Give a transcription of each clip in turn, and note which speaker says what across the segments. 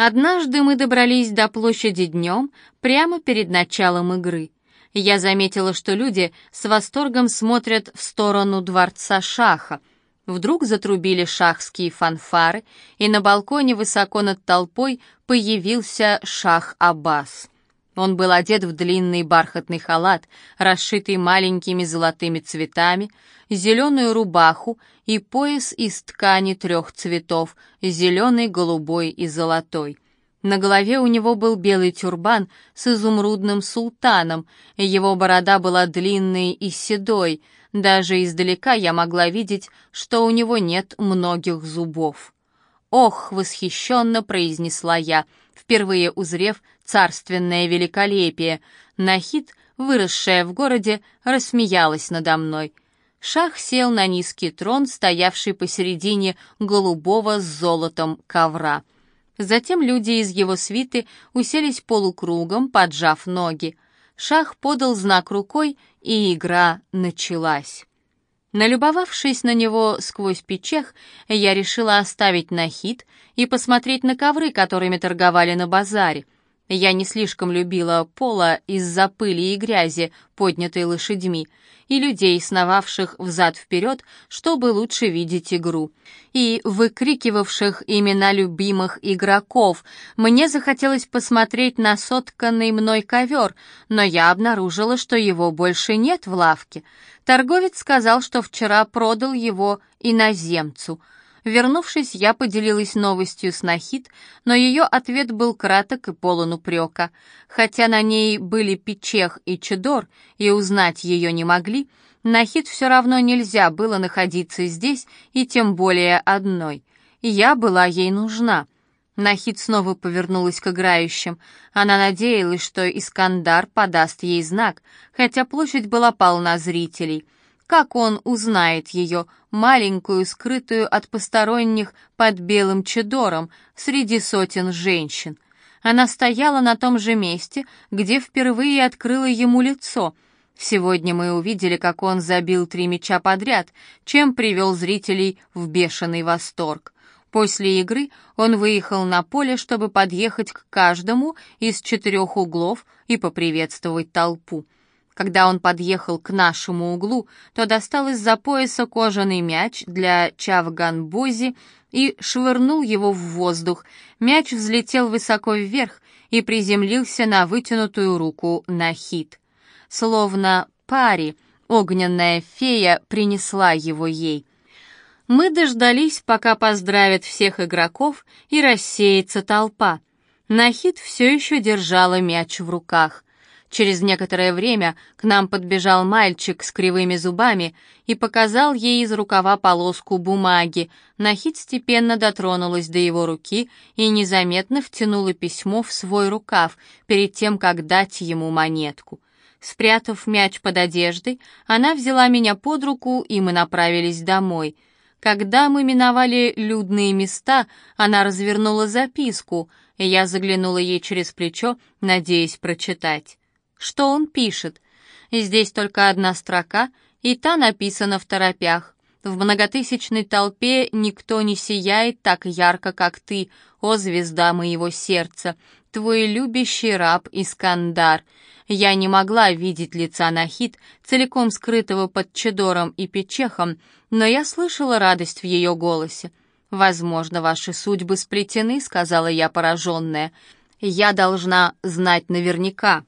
Speaker 1: Однажды мы добрались до площади днем, прямо перед началом игры. Я заметила, что люди с восторгом смотрят в сторону дворца Шаха. Вдруг затрубили шахские фанфары, и на балконе высоко над толпой появился Шах Аббас. Он был одет в длинный бархатный халат, расшитый маленькими золотыми цветами, зеленую рубаху и пояс из ткани трех цветов — зеленый, голубой и золотой. На голове у него был белый тюрбан с изумрудным султаном, его борода была длинной и седой, даже издалека я могла видеть, что у него нет многих зубов. «Ох!» — восхищенно произнесла я, впервые узрев царственное великолепие. Нахид, выросшая в городе, рассмеялась надо мной. Шах сел на низкий трон, стоявший посередине голубого с золотом ковра. Затем люди из его свиты уселись полукругом, поджав ноги. Шах подал знак рукой, и игра началась. Налюбовавшись на него сквозь печех, я решила оставить нахид и посмотреть на ковры, которыми торговали на базаре. Я не слишком любила пола из-за пыли и грязи, поднятой лошадьми, и людей, сновавших взад-вперед, чтобы лучше видеть игру, и выкрикивавших имена любимых игроков. Мне захотелось посмотреть на сотканный мной ковер, но я обнаружила, что его больше нет в лавке. Торговец сказал, что вчера продал его иноземцу — Вернувшись, я поделилась новостью с Нахид, но ее ответ был краток и полон упрека. Хотя на ней были печех и чедор, и узнать ее не могли, Нахид все равно нельзя было находиться здесь, и тем более одной. Я была ей нужна. Нахид снова повернулась к играющим. Она надеялась, что Искандар подаст ей знак, хотя площадь была полна зрителей — как он узнает ее, маленькую, скрытую от посторонних под белым чедором, среди сотен женщин? Она стояла на том же месте, где впервые открыла ему лицо. Сегодня мы увидели, как он забил три мяча подряд, чем привел зрителей в бешеный восторг. После игры он выехал на поле, чтобы подъехать к каждому из четырех углов и поприветствовать толпу. Когда он подъехал к нашему углу, то достал из-за пояса кожаный мяч для Чавганбози и швырнул его в воздух. Мяч взлетел высоко вверх и приземлился на вытянутую руку Нахид. Словно пари, огненная фея принесла его ей. Мы дождались, пока поздравят всех игроков и рассеется толпа. Нахид все еще держала мяч в руках. Через некоторое время к нам подбежал мальчик с кривыми зубами и показал ей из рукава полоску бумаги. Нахид степенно дотронулась до его руки и незаметно втянула письмо в свой рукав перед тем, как дать ему монетку. Спрятав мяч под одеждой, она взяла меня под руку, и мы направились домой. Когда мы миновали людные места, она развернула записку, и я заглянула ей через плечо, надеясь прочитать. Что он пишет? Здесь только одна строка, и та написана в торопях. В многотысячной толпе никто не сияет так ярко, как ты, о звезда моего сердца, твой любящий раб Искандар. Я не могла видеть лица Нахид, целиком скрытого под чедором и печехом, но я слышала радость в ее голосе. «Возможно, ваши судьбы сплетены», — сказала я пораженная. «Я должна знать наверняка».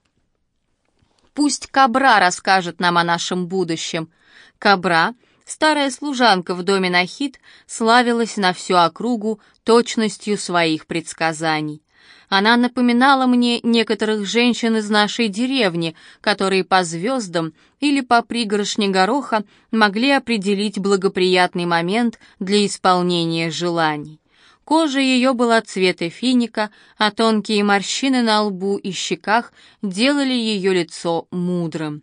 Speaker 1: Пусть Кабра расскажет нам о нашем будущем. Кабра, старая служанка в доме Нахид, славилась на всю округу точностью своих предсказаний. Она напоминала мне некоторых женщин из нашей деревни, которые по звездам или по пригоршне гороха могли определить благоприятный момент для исполнения желаний. Кожа ее была цвета финика, а тонкие морщины на лбу и щеках делали ее лицо мудрым.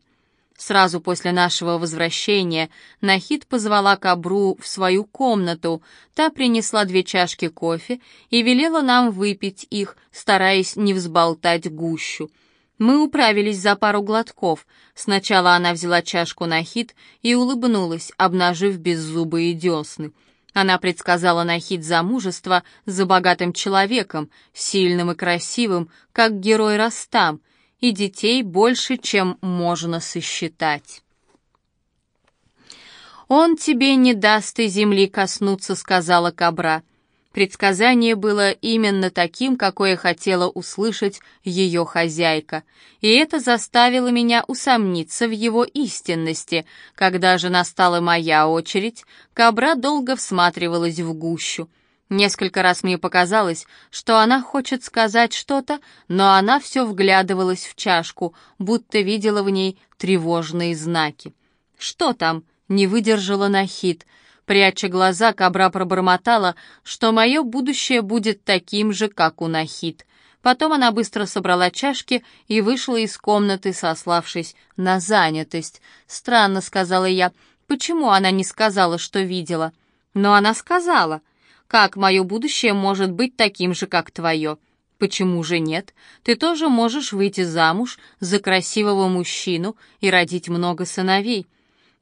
Speaker 1: Сразу после нашего возвращения Нахид позвала Кабру в свою комнату, та принесла две чашки кофе и велела нам выпить их, стараясь не взболтать гущу. Мы управились за пару глотков. Сначала она взяла чашку Нахид и улыбнулась, обнажив беззубые десны — Она предсказала Нахид замужество за богатым человеком, сильным и красивым, как герой Растам, и детей больше, чем можно сосчитать. «Он тебе не даст и земли коснуться», — сказала Кабра. Предсказание было именно таким, какое хотела услышать ее хозяйка, и это заставило меня усомниться в его истинности. Когда же настала моя очередь, Кабра долго всматривалась в гущу. Несколько раз мне показалось, что она хочет сказать что-то, но она все вглядывалась в чашку, будто видела в ней тревожные знаки. «Что там?» не выдержала Нахид. Пряча глаза, Кабра пробормотала, что мое будущее будет таким же, как у Нахид. Потом она быстро собрала чашки и вышла из комнаты, сославшись на занятость. «Странно», — сказала я, — «почему она не сказала, что видела?» «Но она сказала. Как мое будущее может быть таким же, как твое?» «Почему же нет? Ты тоже можешь выйти замуж за красивого мужчину и родить много сыновей.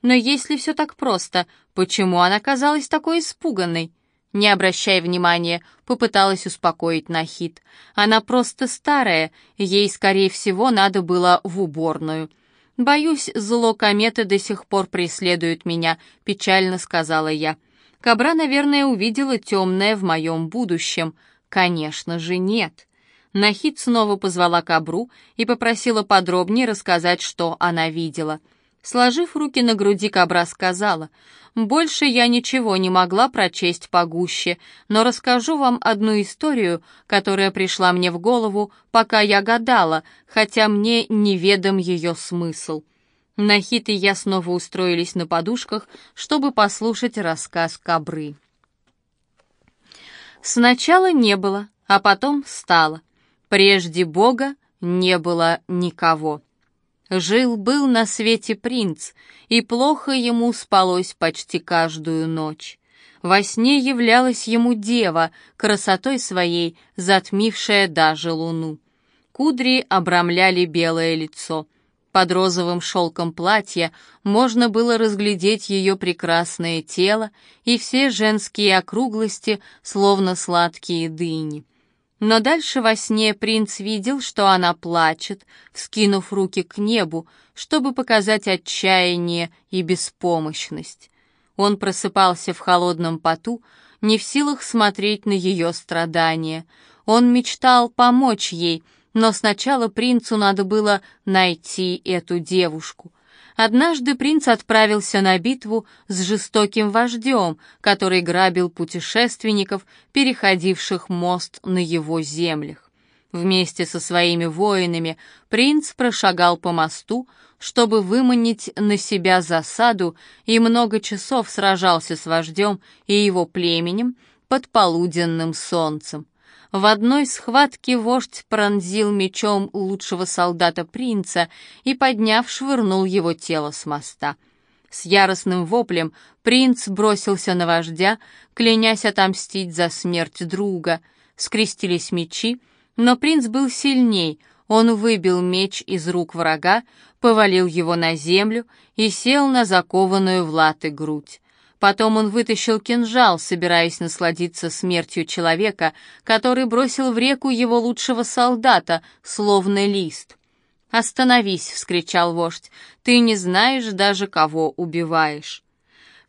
Speaker 1: Но если все так просто, почему она казалась такой испуганной? Не обращая внимания, попыталась успокоить Нахид. Она просто старая, ей, скорее всего, надо было в уборную. «Боюсь, зло кометы до сих пор преследует меня», — печально сказала я. Кабра, наверное, увидела темное в моем будущем. Конечно же, нет. Нахид снова позвала Кабру и попросила подробнее рассказать, что она видела — Сложив руки на груди, Кабра сказала, «Больше я ничего не могла прочесть погуще, но расскажу вам одну историю, которая пришла мне в голову, пока я гадала, хотя мне неведом ее смысл». Нахит и я снова устроились на подушках, чтобы послушать рассказ Кабры. Сначала не было, а потом стало. Прежде Бога не было никого. Жил-был на свете принц, и плохо ему спалось почти каждую ночь. Во сне являлась ему дева, красотой своей затмившая даже луну. Кудри обрамляли белое лицо. Под розовым шелком платья можно было разглядеть ее прекрасное тело и все женские округлости, словно сладкие дыни. Но дальше во сне принц видел, что она плачет, вскинув руки к небу, чтобы показать отчаяние и беспомощность. Он просыпался в холодном поту, не в силах смотреть на ее страдания. Он мечтал помочь ей, но сначала принцу надо было найти эту девушку. Однажды принц отправился на битву с жестоким вождем, который грабил путешественников, переходивших мост на его землях. Вместе со своими воинами принц прошагал по мосту, чтобы выманить на себя засаду, и много часов сражался с вождем и его племенем под полуденным солнцем. В одной схватке вождь пронзил мечом лучшего солдата принца и, подняв, швырнул его тело с моста. С яростным воплем принц бросился на вождя, клянясь отомстить за смерть друга. Скрестились мечи, но принц был сильней, он выбил меч из рук врага, повалил его на землю и сел на закованную в латы грудь. Потом он вытащил кинжал, собираясь насладиться смертью человека, который бросил в реку его лучшего солдата, словно лист. «Остановись!» — вскричал вождь. «Ты не знаешь даже, кого убиваешь».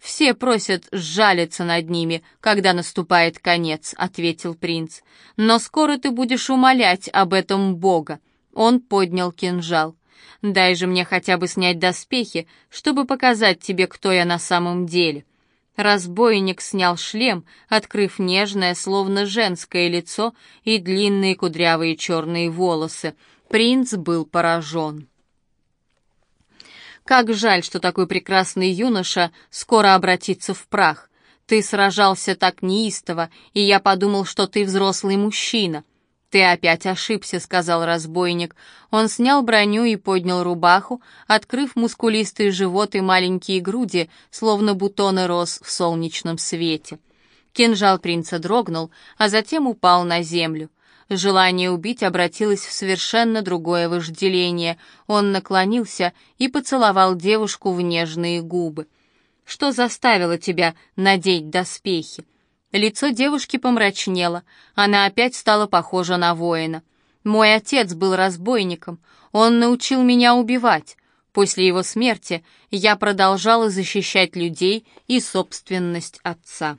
Speaker 1: «Все просят сжалиться над ними, когда наступает конец», — ответил принц. «Но скоро ты будешь умолять об этом Бога». Он поднял кинжал. «Дай же мне хотя бы снять доспехи, чтобы показать тебе, кто я на самом деле». Разбойник снял шлем, открыв нежное, словно женское лицо и длинные кудрявые черные волосы. Принц был поражен. «Как жаль, что такой прекрасный юноша скоро обратится в прах. Ты сражался так неистово, и я подумал, что ты взрослый мужчина». «Ты опять ошибся», — сказал разбойник. Он снял броню и поднял рубаху, открыв мускулистый живот и маленькие груди, словно бутоны роз в солнечном свете. Кинжал принца дрогнул, а затем упал на землю. Желание убить обратилось в совершенно другое вожделение. Он наклонился и поцеловал девушку в нежные губы. Что заставило тебя надеть доспехи?» Лицо девушки помрачнело, она опять стала похожа на воина. «Мой отец был разбойником, он научил меня убивать. После его смерти я продолжала защищать людей и собственность отца».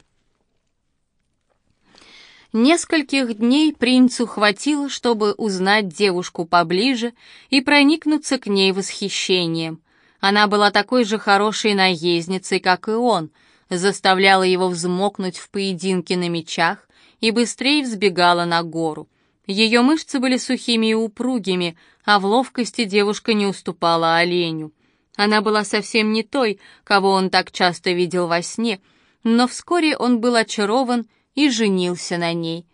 Speaker 1: Нескольких дней принцу хватило, чтобы узнать девушку поближе и проникнуться к ней восхищением. Она была такой же хорошей наездницей, как и он, заставляла его взмокнуть в поединке на мечах и быстрее взбегала на гору. Ее мышцы были сухими и упругими, а в ловкости девушка не уступала оленю. Она была совсем не той, кого он так часто видел во сне, но вскоре он был очарован и женился на ней.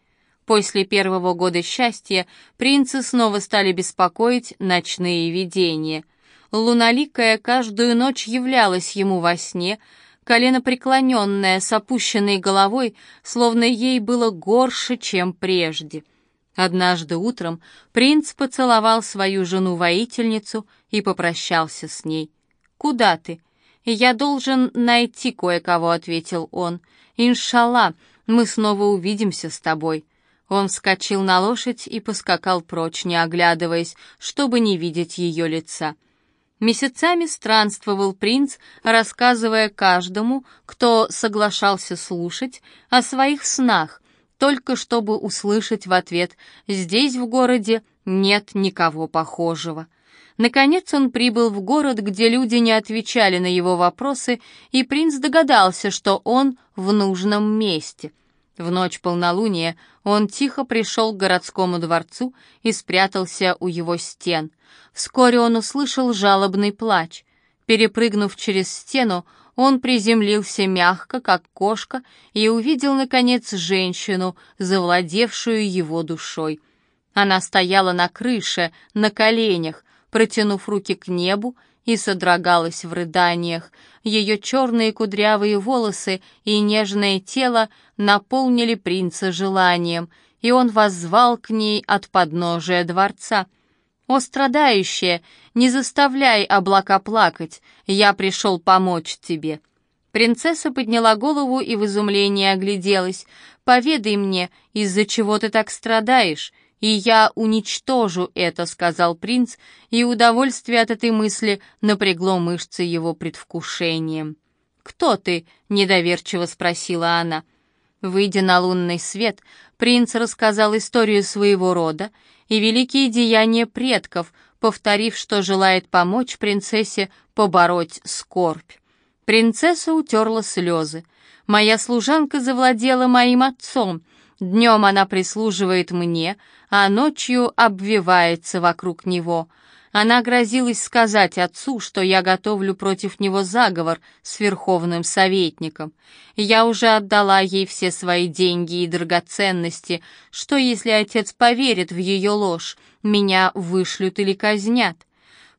Speaker 1: После первого года счастья принца снова стали беспокоить ночные видения. Луналикая каждую ночь являлась ему во сне, колено преклоненное, с опущенной головой, словно ей было горше, чем прежде. Однажды утром принц поцеловал свою жену-воительницу и попрощался с ней. «Куда ты?» «Я должен найти кое-кого», — ответил он. «Иншалла, мы снова увидимся с тобой». Он вскочил на лошадь и поскакал прочь, не оглядываясь, чтобы не видеть ее лица. Месяцами странствовал принц, рассказывая каждому, кто соглашался слушать, о своих снах, только чтобы услышать в ответ «здесь в городе нет никого похожего». Наконец он прибыл в город, где люди не отвечали на его вопросы, и принц догадался, что он в нужном месте. В ночь полнолуния он тихо пришел к городскому дворцу и спрятался у его стен. Вскоре он услышал жалобный плач. Перепрыгнув через стену, он приземлился мягко, как кошка, и увидел, наконец, женщину, завладевшую его душой. Она стояла на крыше, на коленях, протянув руки к небу, и содрогалась в рыданиях. Ее черные кудрявые волосы и нежное тело наполнили принца желанием, и он воззвал к ней от подножия дворца. «О, страдающая, не заставляй облака плакать, я пришел помочь тебе». Принцесса подняла голову и в изумлении огляделась. «Поведай мне, из-за чего ты так страдаешь?» «И я уничтожу это», — сказал принц, и удовольствие от этой мысли напрягло мышцы его предвкушением. «Кто ты?» — недоверчиво спросила она. Выйдя на лунный свет, принц рассказал историю своего рода и великие деяния предков, повторив, что желает помочь принцессе побороть скорбь. Принцесса утерла слезы. «Моя служанка завладела моим отцом. Днем она прислуживает мне, а ночью обвивается вокруг него. Она грозилась сказать отцу, что я готовлю против него заговор с верховным советником. Я уже отдала ей все свои деньги и драгоценности. Что, если отец поверит в ее ложь? Меня вышлют или казнят?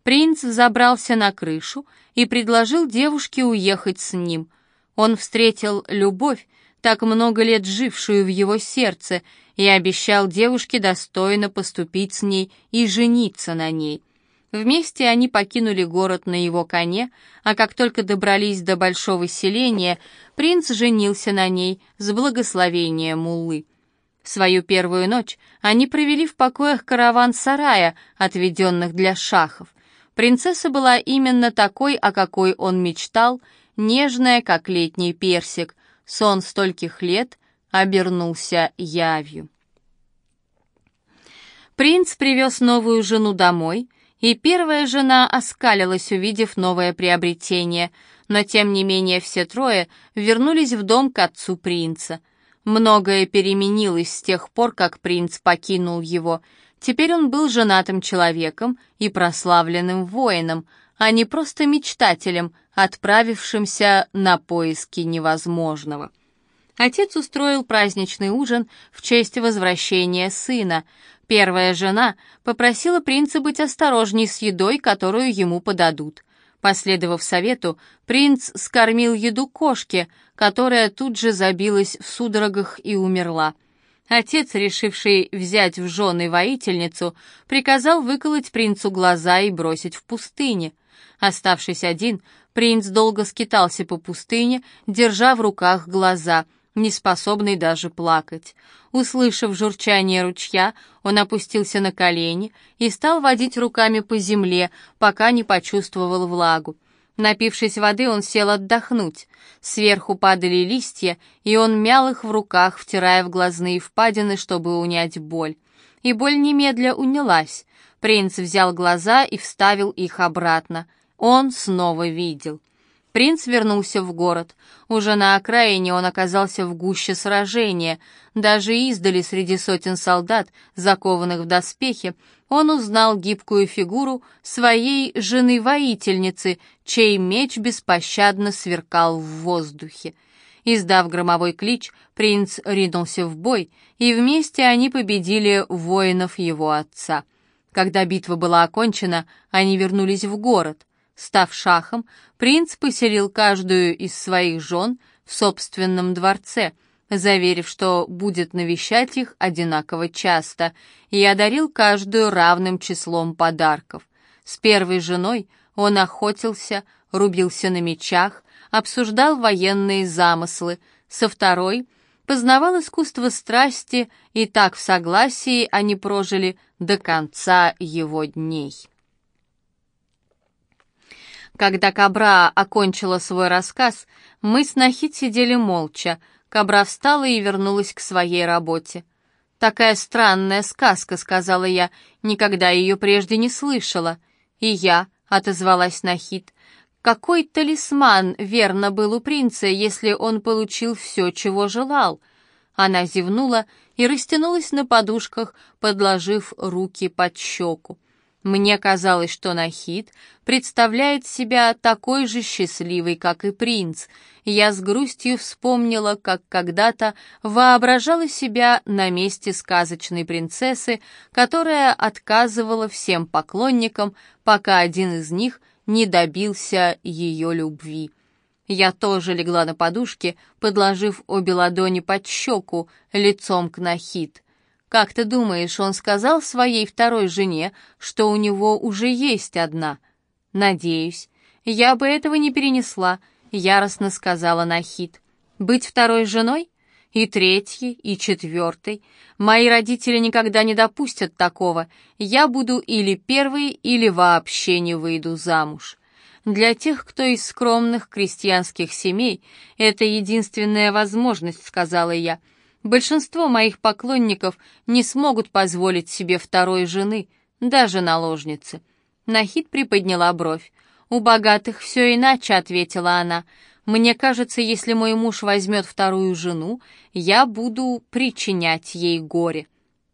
Speaker 1: Принц забрался на крышу и предложил девушке уехать с ним. Он встретил любовь, так много лет жившую в его сердце, и обещал девушке достойно поступить с ней и жениться на ней. Вместе они покинули город на его коне, а как только добрались до большого селения, принц женился на ней с благословения Муллы. Свою первую ночь они провели в покоях караван-сарая, отведенных для шахов. Принцесса была именно такой, о какой он мечтал, нежная, как летний персик, сон стольких лет обернулся явью. Принц привез новую жену домой, и первая жена оскалилась, увидев новое приобретение, но тем не менее все трое вернулись в дом к отцу принца. Многое переменилось с тех пор, как принц покинул его. Теперь он был женатым человеком и прославленным воином, а не просто мечтателем, отправившимся на поиски невозможного. Отец устроил праздничный ужин в честь возвращения сына. Первая жена попросила принца быть осторожней с едой, которую ему подадут. Последовав совету, принц скормил еду кошке, которая тут же забилась в судорогах и умерла. Отец, решивший взять в жены воительницу, приказал выколоть принцу глаза и бросить в пустыне. Оставшись один, Принц долго скитался по пустыне, держа в руках глаза, не способный даже плакать. Услышав журчание ручья, он опустился на колени и стал водить руками по земле, пока не почувствовал влагу. Напившись воды, он сел отдохнуть. Сверху падали листья, и он мял их в руках, втирая в глазные впадины, чтобы унять боль. И боль немедля унялась. Принц взял глаза и вставил их обратно. Он снова видел. Принц вернулся в город. Уже на окраине он оказался в гуще сражения. Даже издали среди сотен солдат, закованных в доспехи, он узнал гибкую фигуру своей жены-воительницы, чей меч беспощадно сверкал в воздухе. Издав громовой клич, принц ринулся в бой, и вместе они победили воинов его отца. Когда битва была окончена, они вернулись в город — Став шахом, принц поселил каждую из своих жен в собственном дворце, заверив, что будет навещать их одинаково часто, и одарил каждую равным числом подарков. С первой женой он охотился, рубился на мечах, обсуждал военные замыслы, со второй познавал искусство страсти, и так в согласии они прожили до конца его дней. Когда Кабра окончила свой рассказ, мы с Нахид сидели молча. Кабра встала и вернулась к своей работе. «Такая странная сказка», — сказала я, — «никогда ее прежде не слышала». «И я», — отозвалась Нахид, — «какой талисман верно был у принца, если он получил все, чего желал?» Она зевнула и растянулась на подушках, подложив руки под щеку. Мне казалось, что Нахид представляет себя такой же счастливой, как и принц. Я с грустью вспомнила, как когда-то воображала себя на месте сказочной принцессы, которая отказывала всем поклонникам, пока один из них не добился ее любви. Я тоже легла на подушке, подложив обе ладони под щеку, лицом к Нахид. Как ты думаешь, он сказал своей второй жене, что у него уже есть одна? Надеюсь. Я бы этого не перенесла, яростно сказала Нахид. Быть второй женой? И третьей, и четвертой. Мои родители никогда не допустят такого. Я буду или первой, или вообще не выйду замуж. Для тех, кто из скромных крестьянских семей, это единственная возможность, сказала я. Большинство моих поклонников не смогут позволить себе второй жены, даже наложницы. Нахид приподняла бровь. «У богатых все иначе», — ответила она. «Мне кажется, если мой муж возьмет вторую жену, я буду причинять ей горе».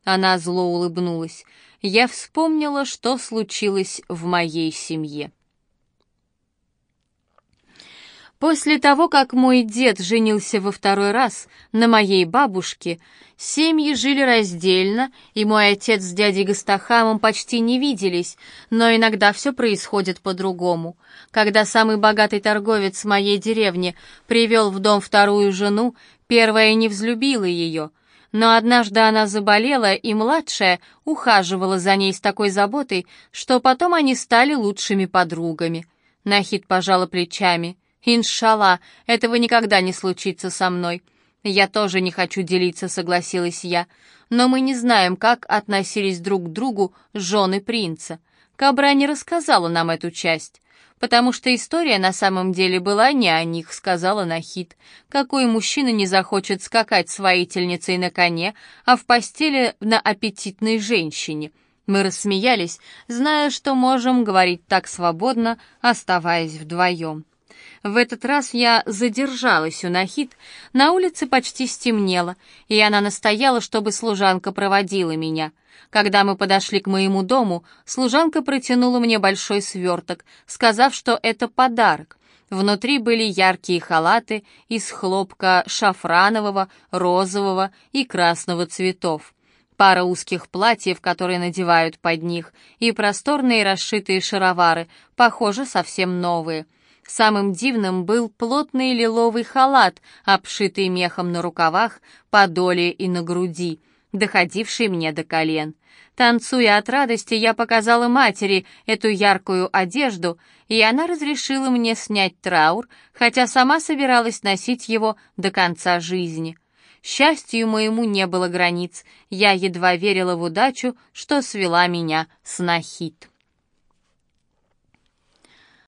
Speaker 1: Она зло улыбнулась. Я вспомнила, что случилось в моей семье. После того, как мой дед женился во второй раз на моей бабушке, семьи жили раздельно, и мой отец с дядей Гастахамом почти не виделись, но иногда все происходит по-другому. Когда самый богатый торговец моей деревни привел в дом вторую жену, первая не взлюбила ее — но однажды она заболела, и младшая ухаживала за ней с такой заботой, что потом они стали лучшими подругами. Нахид пожала плечами. «Иншалла, этого никогда не случится со мной». «Я тоже не хочу делиться», — согласилась я. «Но мы не знаем, как относились друг к другу жены принца. Кабра не рассказала нам эту часть». «Потому что история на самом деле была не о них», — сказала Нахид. «Какой мужчина не захочет скакать с воительницей на коне, а в постели на аппетитной женщине?» Мы рассмеялись, зная, что можем говорить так свободно, оставаясь вдвоем. В этот раз я задержалась у Нахид. На улице почти стемнело, и она настояла, чтобы служанка проводила меня. Когда мы подошли к моему дому, служанка протянула мне большой сверток, сказав, что это подарок. Внутри были яркие халаты из хлопка шафранового, розового и красного цветов пара узких платьев, которые надевают под них, и просторные расшитые шаровары, похоже, совсем новые — Самым дивным был плотный лиловый халат, обшитый мехом на рукавах, подоле и на груди. доходивший мне до колен. Танцуя от радости, я показала матери эту яркую одежду, и она разрешила мне снять траур, хотя сама собиралась носить его до конца жизни. Счастью моему не было границ, я едва верила в удачу, что свела меня с Нахид.